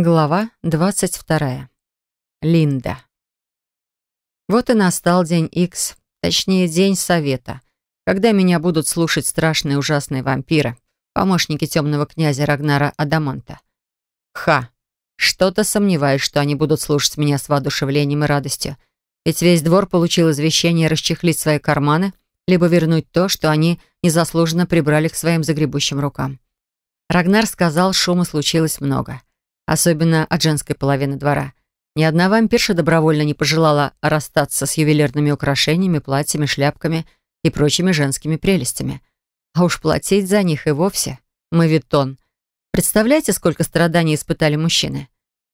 Глава 22. Линда. Вот и настал день X, точнее, день совета, когда меня будут слушать страшные ужасные вампиры, помощники темного князя Рагнара Адаманта. Ха! Что-то сомневаюсь, что они будут слушать меня с воодушевлением и радостью, ведь весь двор получил извещение расчехлить свои карманы, либо вернуть то, что они незаслуженно прибрали к своим загребущим рукам. Рагнар сказал, шума случилось много — особенно от женской половины двора. Ни одна вампирша добровольно не пожелала расстаться с ювелирными украшениями, платьями, шляпками и прочими женскими прелестями. А уж платить за них и вовсе — мавитон. Представляете, сколько страданий испытали мужчины?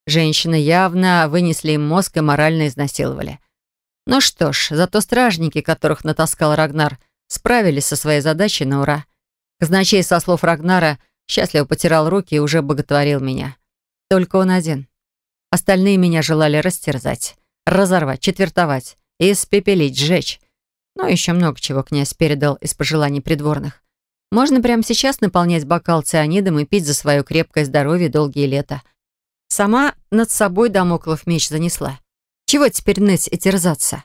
Женщины явно вынесли им мозг и морально изнасиловали. Ну что ж, зато стражники, которых натаскал Рагнар, справились со своей задачей на ура. Казначей, со слов Рагнара, счастливо потирал руки и уже боготворил меня. Только он один. Остальные меня желали растерзать, разорвать, четвертовать, испепелить, сжечь. Но еще много чего князь передал из пожеланий придворных. Можно прямо сейчас наполнять бокал цианидом и пить за свое крепкое здоровье долгие лета. Сама над собой домоклов меч занесла. Чего теперь ныть и терзаться?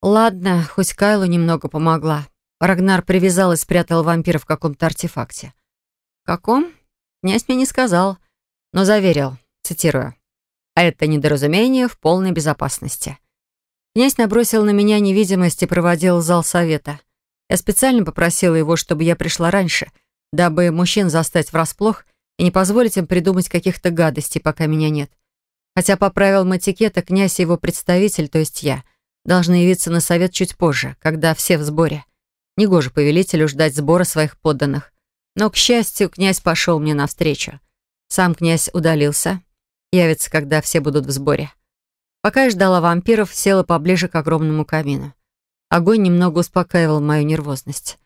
Ладно, хоть Кайлу немного помогла. Рагнар привязал и спрятал вампира в каком-то артефакте. каком? Князь мне не сказал но заверил, цитирую, «А это недоразумение в полной безопасности». Князь набросил на меня невидимость и проводил зал совета. Я специально попросила его, чтобы я пришла раньше, дабы мужчин застать врасплох и не позволить им придумать каких-то гадостей, пока меня нет. Хотя по правилам этикета князь и его представитель, то есть я, должны явиться на совет чуть позже, когда все в сборе. Негоже повелителю ждать сбора своих подданных. Но, к счастью, князь пошел мне навстречу. Сам князь удалился. Явится, когда все будут в сборе. Пока я ждала вампиров, села поближе к огромному камину. Огонь немного успокаивал мою нервозность.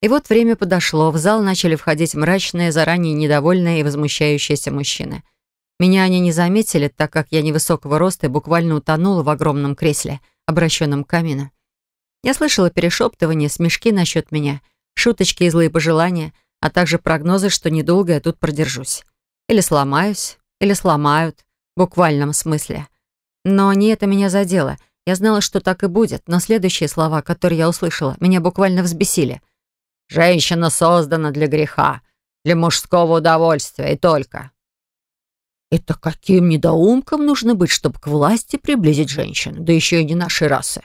И вот время подошло. В зал начали входить мрачные, заранее недовольные и возмущающиеся мужчины. Меня они не заметили, так как я невысокого роста и буквально утонула в огромном кресле, обращенном к камину. Я слышала перешептывания, смешки насчет меня, шуточки и злые пожелания, а также прогнозы, что недолго я тут продержусь. Или сломаюсь, или сломают, в буквальном смысле. Но не это меня задело. Я знала, что так и будет, но следующие слова, которые я услышала, меня буквально взбесили. «Женщина создана для греха, для мужского удовольствия и только». Это каким недоумком нужно быть, чтобы к власти приблизить женщину, да еще и не нашей расы?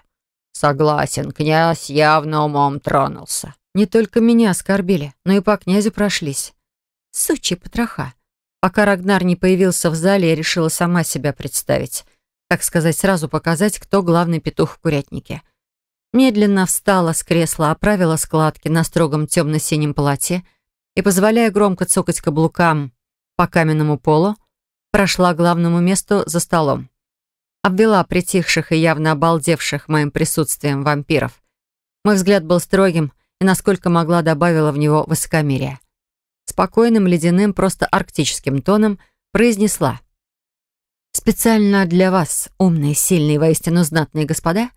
Согласен, князь явно умом тронулся. Не только меня оскорбили, но и по князю прошлись. Сучьи потроха. Пока Рагнар не появился в зале, я решила сама себя представить. Так сказать, сразу показать, кто главный петух в курятнике. Медленно встала с кресла, оправила складки на строгом темно-синем полоте и, позволяя громко цокать каблукам по каменному полу, прошла к главному месту за столом. Обвела притихших и явно обалдевших моим присутствием вампиров. Мой взгляд был строгим и, насколько могла, добавила в него высокомерие спокойным, ледяным, просто арктическим тоном произнесла. «Специально для вас, умные, сильные, воистину знатные господа,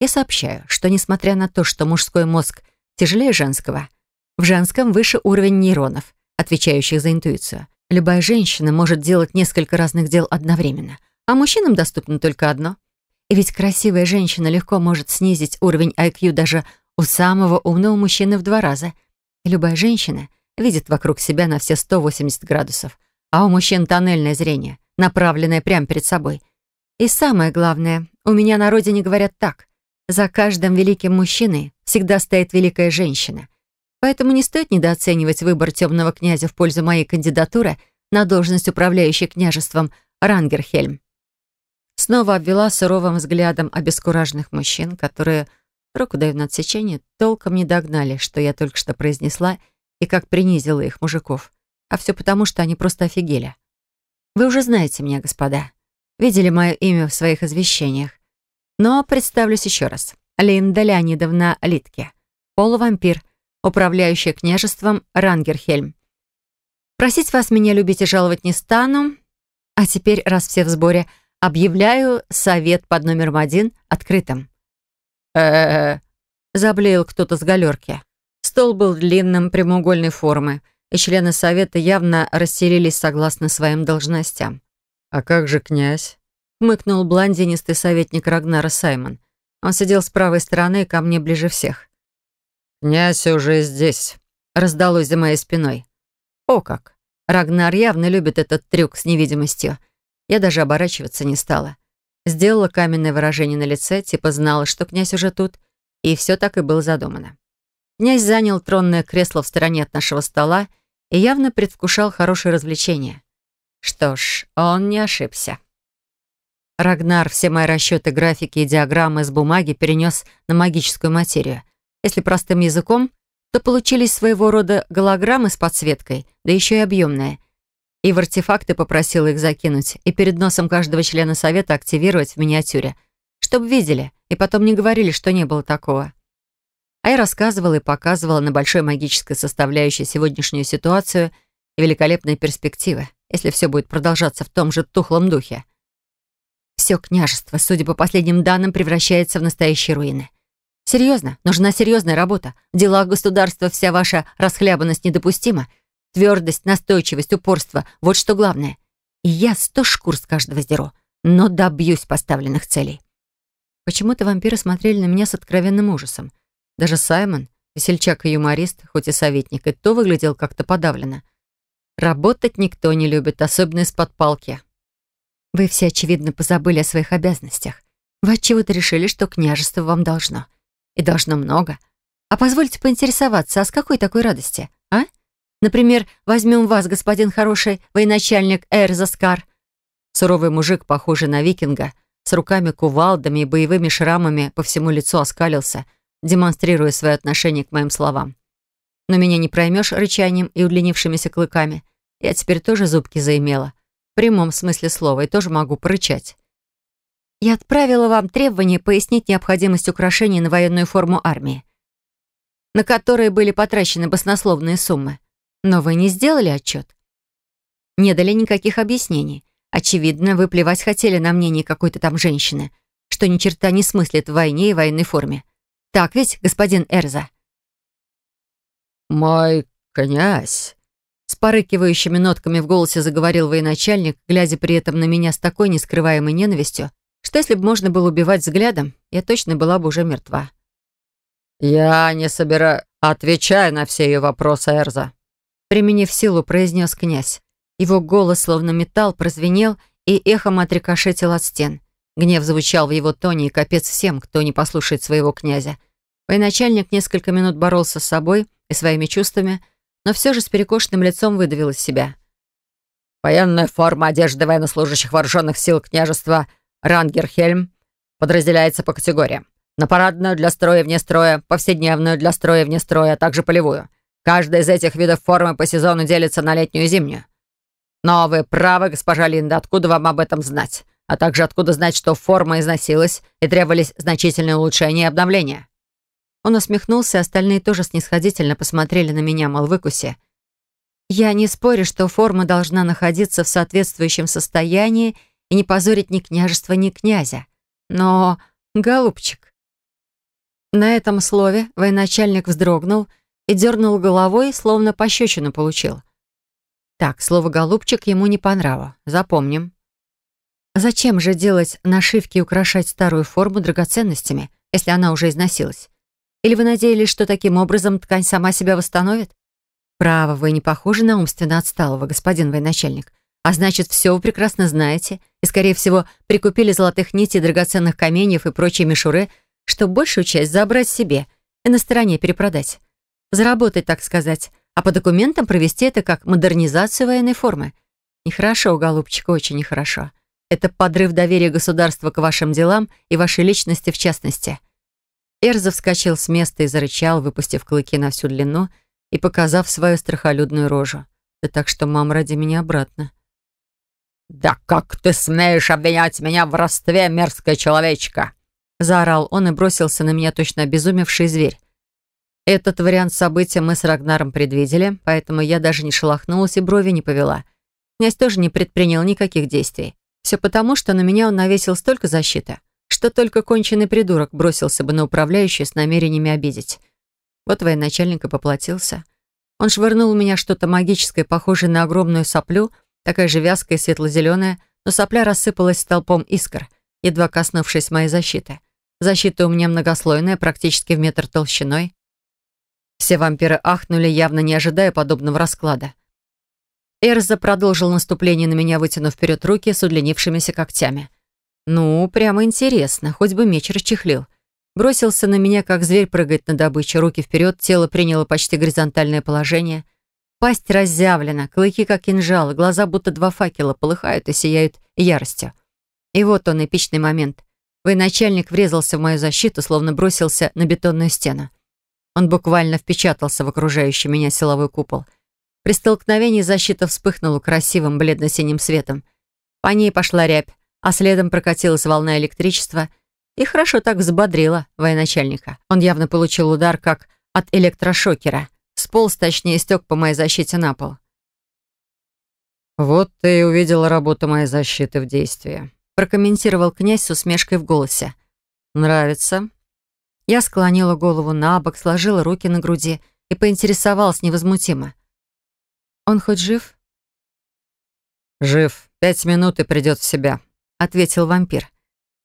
я сообщаю, что несмотря на то, что мужской мозг тяжелее женского, в женском выше уровень нейронов, отвечающих за интуицию. Любая женщина может делать несколько разных дел одновременно, а мужчинам доступно только одно. И ведь красивая женщина легко может снизить уровень IQ даже у самого умного мужчины в два раза. И любая женщина видит вокруг себя на все 180 градусов, а у мужчин тоннельное зрение, направленное прямо перед собой. И самое главное, у меня на родине говорят так. За каждым великим мужчиной всегда стоит великая женщина. Поэтому не стоит недооценивать выбор темного князя в пользу моей кандидатуры на должность управляющей княжеством Рангерхельм. Снова обвела суровым взглядом обескураженных мужчин, которые, руку дают на отсечение, толком не догнали, что я только что произнесла, и как принизила их мужиков. А все потому, что они просто офигели. Вы уже знаете меня, господа. Видели мое имя в своих извещениях. Но представлюсь еще раз. Линда Леонидовна Литке. Полувампир, управляющая княжеством Рангерхельм. Просить вас меня любить и жаловать не стану. А теперь, раз все в сборе, объявляю совет под номером один открытым. э заблеял кто-то с галерки. Стол был длинным, прямоугольной формы, и члены совета явно расселились согласно своим должностям. «А как же князь?» — хмыкнул блондинистый советник Рагнара Саймон. Он сидел с правой стороны, ко мне ближе всех. «Князь уже здесь», — раздалось за моей спиной. «О как! Рагнар явно любит этот трюк с невидимостью. Я даже оборачиваться не стала. Сделала каменное выражение на лице, типа знала, что князь уже тут, и все так и было задумано. Князь занял тронное кресло в стороне от нашего стола и явно предвкушал хорошее развлечение. Что ж, он не ошибся. Рагнар все мои расчеты, графики и диаграммы с бумаги перенес на магическую материю. Если простым языком, то получились своего рода голограммы с подсветкой, да еще и объемные. И в артефакты попросила их закинуть, и перед носом каждого члена совета активировать в миниатюре, чтобы видели, и потом не говорили, что не было такого. А я рассказывала и показывала на большой магической составляющей сегодняшнюю ситуацию и великолепные перспективы, если все будет продолжаться в том же тухлом духе. Все княжество, судя по последним данным, превращается в настоящие руины. Серьезно, нужна серьезная работа. В делах государства вся ваша расхлябанность недопустима. Твердость, настойчивость, упорство — вот что главное. И я сто шкур с каждого сдеру, но добьюсь поставленных целей. Почему-то вампиры смотрели на меня с откровенным ужасом. Даже Саймон, весельчак и юморист, хоть и советник, и то выглядел как-то подавленно. Работать никто не любит, особенно из-под палки. Вы все, очевидно, позабыли о своих обязанностях. Вы отчего-то решили, что княжество вам должно. И должно много. А позвольте поинтересоваться, а с какой такой радости, а? Например, возьмем вас, господин хороший военачальник Эрзаскар. Суровый мужик, похожий на викинга, с руками-кувалдами и боевыми шрамами по всему лицу оскалился — демонстрируя свое отношение к моим словам. Но меня не проймешь рычанием и удлинившимися клыками. Я теперь тоже зубки заимела. В прямом смысле слова, и тоже могу порычать. Я отправила вам требование пояснить необходимость украшений на военную форму армии, на которые были потрачены баснословные суммы. Но вы не сделали отчет. Не дали никаких объяснений. Очевидно, вы плевать хотели на мнение какой-то там женщины, что ни черта не смыслит в войне и военной форме. Так ведь, господин Эрза?» «Мой князь», — с порыкивающими нотками в голосе заговорил военачальник, глядя при этом на меня с такой нескрываемой ненавистью, что если бы можно было убивать взглядом, я точно была бы уже мертва. «Я не собираю... Отвечай на все ее вопросы, Эрза», — применив силу, произнес князь. Его голос, словно металл, прозвенел и эхом отрикошетил от стен. Гнев звучал в его тоне, и капец всем, кто не послушает своего князя. Военачальник несколько минут боролся с собой и своими чувствами, но все же с перекошенным лицом выдавил из себя. «Военная форма одежды военнослужащих вооруженных сил княжества Рангерхельм подразделяется по категориям. На парадную для строя вне строя, повседневную для строя вне строя, а также полевую. Каждая из этих видов формы по сезону делится на летнюю и зимнюю. Но вы правы, госпожа Линда, откуда вам об этом знать? А также откуда знать, что форма износилась и требовались значительные улучшения и обновления?» Он усмехнулся, остальные тоже снисходительно посмотрели на меня, мол, выкуси. «Я не спорю, что форма должна находиться в соответствующем состоянии и не позорить ни княжества, ни князя. Но, голубчик...» На этом слове военачальник вздрогнул и дернул головой, словно пощечину получил. Так, слово «голубчик» ему не по нраву. Запомним. Зачем же делать нашивки и украшать старую форму драгоценностями, если она уже износилась? Или вы надеялись, что таким образом ткань сама себя восстановит? Право, вы не похожи на умственно отсталого, господин военачальник. А значит, все вы прекрасно знаете и, скорее всего, прикупили золотых нитей, драгоценных каменьев и прочие мишуры, чтобы большую часть забрать себе и на стороне перепродать. Заработать, так сказать, а по документам провести это как модернизацию военной формы. Нехорошо, голубчик, очень нехорошо. Это подрыв доверия государства к вашим делам и вашей личности в частности. Эрза вскочил с места и зарычал, выпустив клыки на всю длину и показав свою страхолюдную рожу. Да так что мам ради меня обратно. «Да как ты смеешь обвинять меня в родстве, мерзкая человечка?» Заорал он и бросился на меня точно обезумевший зверь. Этот вариант события мы с Рагнаром предвидели, поэтому я даже не шелохнулась и брови не повела. Князь тоже не предпринял никаких действий. Все потому, что на меня он навесил столько защиты, что только конченый придурок бросился бы на управляющую с намерениями обидеть. Вот военачальник и поплатился. Он швырнул у меня что-то магическое, похожее на огромную соплю, такая же вязкая, светло-зеленая, но сопля рассыпалась столпом искр, едва коснувшись моей защиты. Защита у меня многослойная, практически в метр толщиной. Все вампиры ахнули, явно не ожидая подобного расклада. Эрза продолжил наступление на меня, вытянув вперед руки с удлинившимися когтями. Ну, прямо интересно, хоть бы меч расчехлил. Бросился на меня, как зверь прыгает на добычу, руки вперед, тело приняло почти горизонтальное положение. Пасть разъявлена, клыки как кинжалы, глаза будто два факела полыхают и сияют яростью. И вот он, эпичный момент. Военачальник врезался в мою защиту, словно бросился на бетонную стену. Он буквально впечатался в окружающий меня силовой купол. При столкновении защита вспыхнула красивым бледно-синим светом. По ней пошла рябь, а следом прокатилась волна электричества и хорошо так взбодрила военачальника. Он явно получил удар, как от электрошокера. Сполз, точнее, стек по моей защите на пол. «Вот ты и увидела работу моей защиты в действии», прокомментировал князь с усмешкой в голосе. «Нравится?» Я склонила голову на бок, сложила руки на груди и поинтересовалась невозмутимо. «Он хоть жив?» «Жив. Пять минут и придет в себя», — ответил вампир.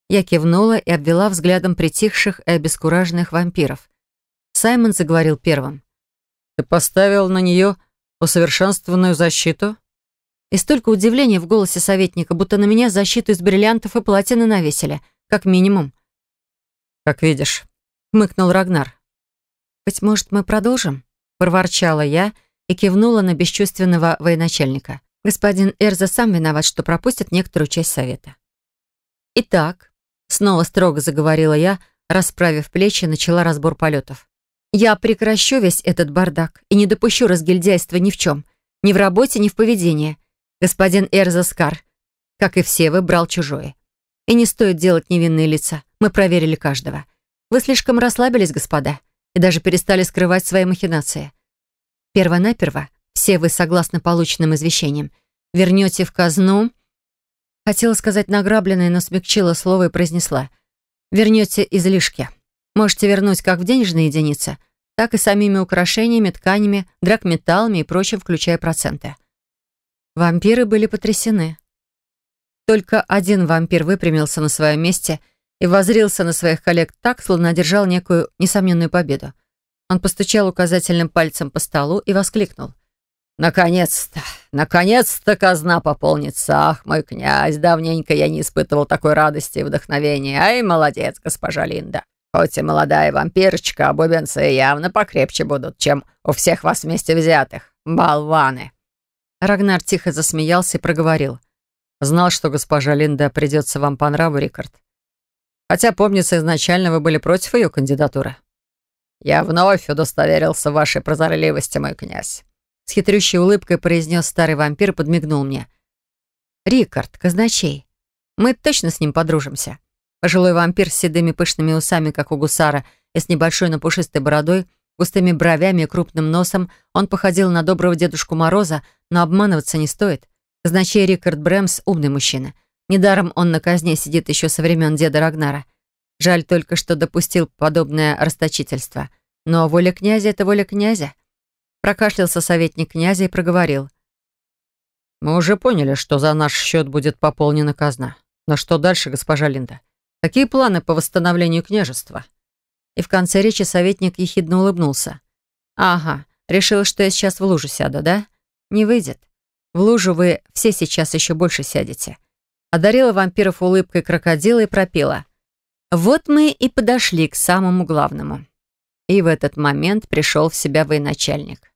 Я кивнула и обвела взглядом притихших и обескураженных вампиров. Саймон заговорил первым. «Ты поставил на нее усовершенствованную защиту?» И столько удивления в голосе советника, будто на меня защиту из бриллиантов и платины навесили, как минимум. «Как видишь», — хмыкнул Рагнар. «Быть может, мы продолжим?» — проворчала я и кивнула на бесчувственного военачальника. Господин Эрза сам виноват, что пропустит некоторую часть совета. «Итак», — снова строго заговорила я, расправив плечи, начала разбор полетов. «Я прекращу весь этот бардак и не допущу разгильдяйства ни в чем. Ни в работе, ни в поведении. Господин Эрзаскар, как и все вы, брал чужое. И не стоит делать невинные лица. Мы проверили каждого. Вы слишком расслабились, господа, и даже перестали скрывать свои махинации. Первонаперво, все вы, согласно полученным извещениям, вернете в казну... Хотела сказать награбленное, но смягчила слово и произнесла. Вернете излишки. Можете вернуть как в денежные единицы, так и самими украшениями, тканями, драгметаллами и прочим, включая проценты. Вампиры были потрясены. Только один вампир выпрямился на своем месте и возрился на своих коллег так, словно одержал некую несомненную победу. Он постучал указательным пальцем по столу и воскликнул. «Наконец-то! Наконец-то казна пополнится! Ах, мой князь, давненько я не испытывал такой радости и вдохновения. Ай, молодец, госпожа Линда! Хоть и молодая вампирочка, а бубенцы явно покрепче будут, чем у всех вас вместе взятых. Болваны!» Рагнар тихо засмеялся и проговорил. «Знал, что госпожа Линда придется вам по нраву, Рикард. Хотя, помнится, изначально вы были против ее кандидатуры». «Я вновь удостоверился в вашей прозорливости, мой князь», с хитрющей улыбкой произнес старый вампир и подмигнул мне. «Рикард, казначей, мы точно с ним подружимся». Пожилой вампир с седыми пышными усами, как у гусара, и с небольшой напушистой бородой, Густыми бровями и крупным носом он походил на доброго Дедушку Мороза, но обманываться не стоит. Значит, Рикард Брэмс — умный мужчина. Недаром он на казне сидит еще со времен деда Рагнара. Жаль только, что допустил подобное расточительство. Но воля князя — это воля князя. Прокашлялся советник князя и проговорил. «Мы уже поняли, что за наш счет будет пополнена казна. Но что дальше, госпожа Линда? Какие планы по восстановлению княжества?» И в конце речи советник ехидно улыбнулся. «Ага, решил, что я сейчас в лужу сяду, да? Не выйдет. В лужу вы все сейчас еще больше сядете». Одарила вампиров улыбкой крокодила и пропела. «Вот мы и подошли к самому главному». И в этот момент пришел в себя военачальник.